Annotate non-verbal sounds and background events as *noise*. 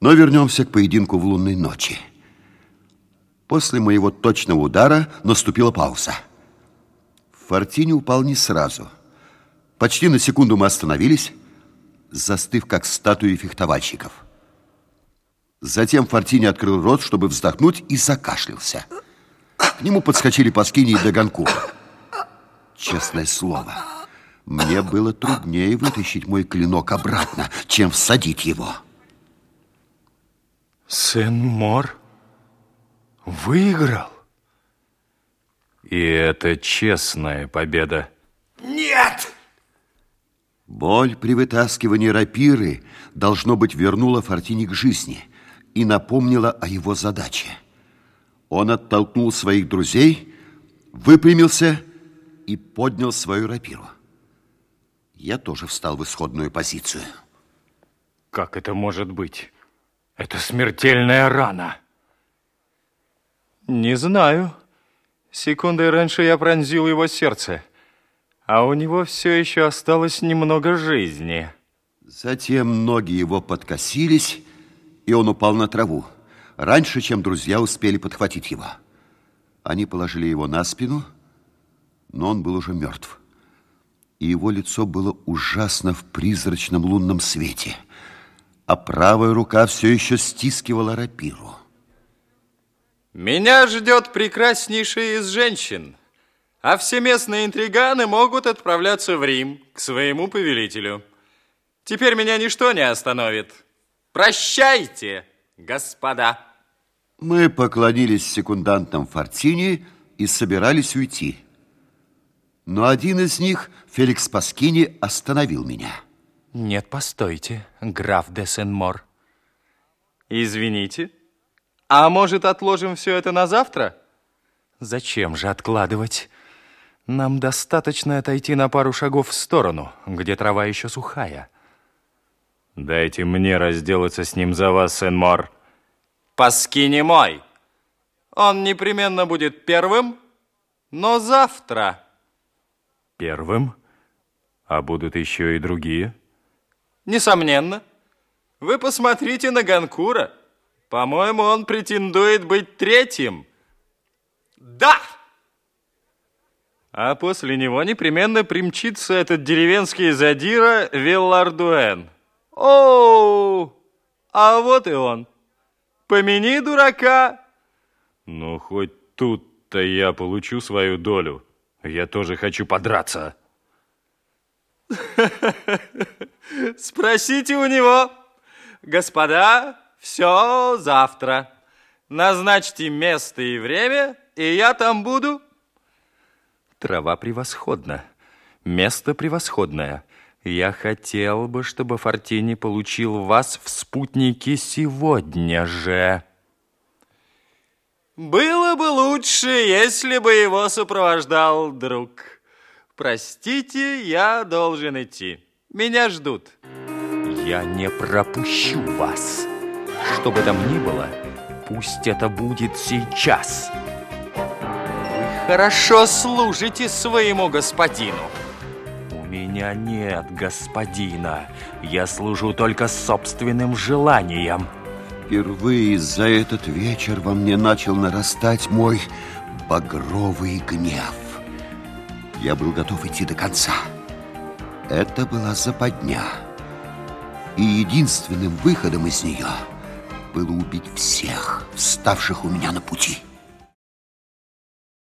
Но вернемся к поединку в лунной ночи. После моего точного удара наступила пауза. Фортини упал не сразу. Почти на секунду мы остановились, застыв как статуи фехтовальщиков. Затем Фортини открыл рот, чтобы вздохнуть, и закашлялся. К нему подскочили Паскини и Даганкур. Честное слово, мне было труднее вытащить мой клинок обратно, чем всадить его. Сын Мор выиграл. И это честная победа. Нет! Боль при вытаскивании рапиры, должно быть, вернула Фортини к жизни и напомнила о его задаче. Он оттолкнул своих друзей, выпрямился и поднял свою рапиру. Я тоже встал в исходную позицию. Как это может быть? Это смертельная рана. Не знаю. Секундой раньше я пронзил его сердце, а у него все еще осталось немного жизни. Затем ноги его подкосились, и он упал на траву, раньше, чем друзья успели подхватить его. Они положили его на спину, но он был уже мертв. И его лицо было ужасно в призрачном лунном свете – а правая рука все еще стискивала рапиру. Меня ждет прекраснейшая из женщин, а все местные интриганы могут отправляться в Рим к своему повелителю. Теперь меня ничто не остановит. Прощайте, господа. Мы поклонились секундантам Фортини и собирались уйти. Но один из них, Феликс Паскини, остановил меня. Нет, постойте, граф де Сен-Мор. Извините. А может, отложим все это на завтра? Зачем же откладывать? Нам достаточно отойти на пару шагов в сторону, где трава еще сухая. Дайте мне разделаться с ним за вас, Сен-Мор. Паски не мой. Он непременно будет первым, но завтра. Первым? А будут еще и другие? Несомненно. Вы посмотрите на Ганкура. По-моему, он претендует быть третьим. Да! А после него непременно примчится этот деревенский задира Виллардуэн. О, а вот и он. Помяни дурака. Ну, хоть тут-то я получу свою долю. Я тоже хочу подраться. *laughs* Спросите у него. Господа, все завтра. Назначьте место и время, и я там буду. Трава превосходна. Место превосходное. Я хотел бы, чтобы Фортини получил вас в спутнике сегодня же. Было бы лучше, если бы его сопровождал друг. Простите, я должен идти. Меня ждут. Я не пропущу вас. Что бы там ни было, пусть это будет сейчас. Вы хорошо служите своему господину. У меня нет господина. Я служу только собственным желанием. Впервые за этот вечер во мне начал нарастать мой багровый гнев. Я был готов идти до конца. Это была западня. И единственным выходом из нее было убить всех, вставших у меня на пути.